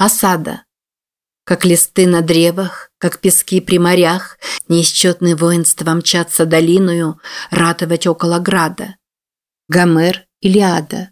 Осада. Как листы на древах, как пески при морях, Неисчетные воинства мчатся долиною Ратовать около града. Гомер, Илиада.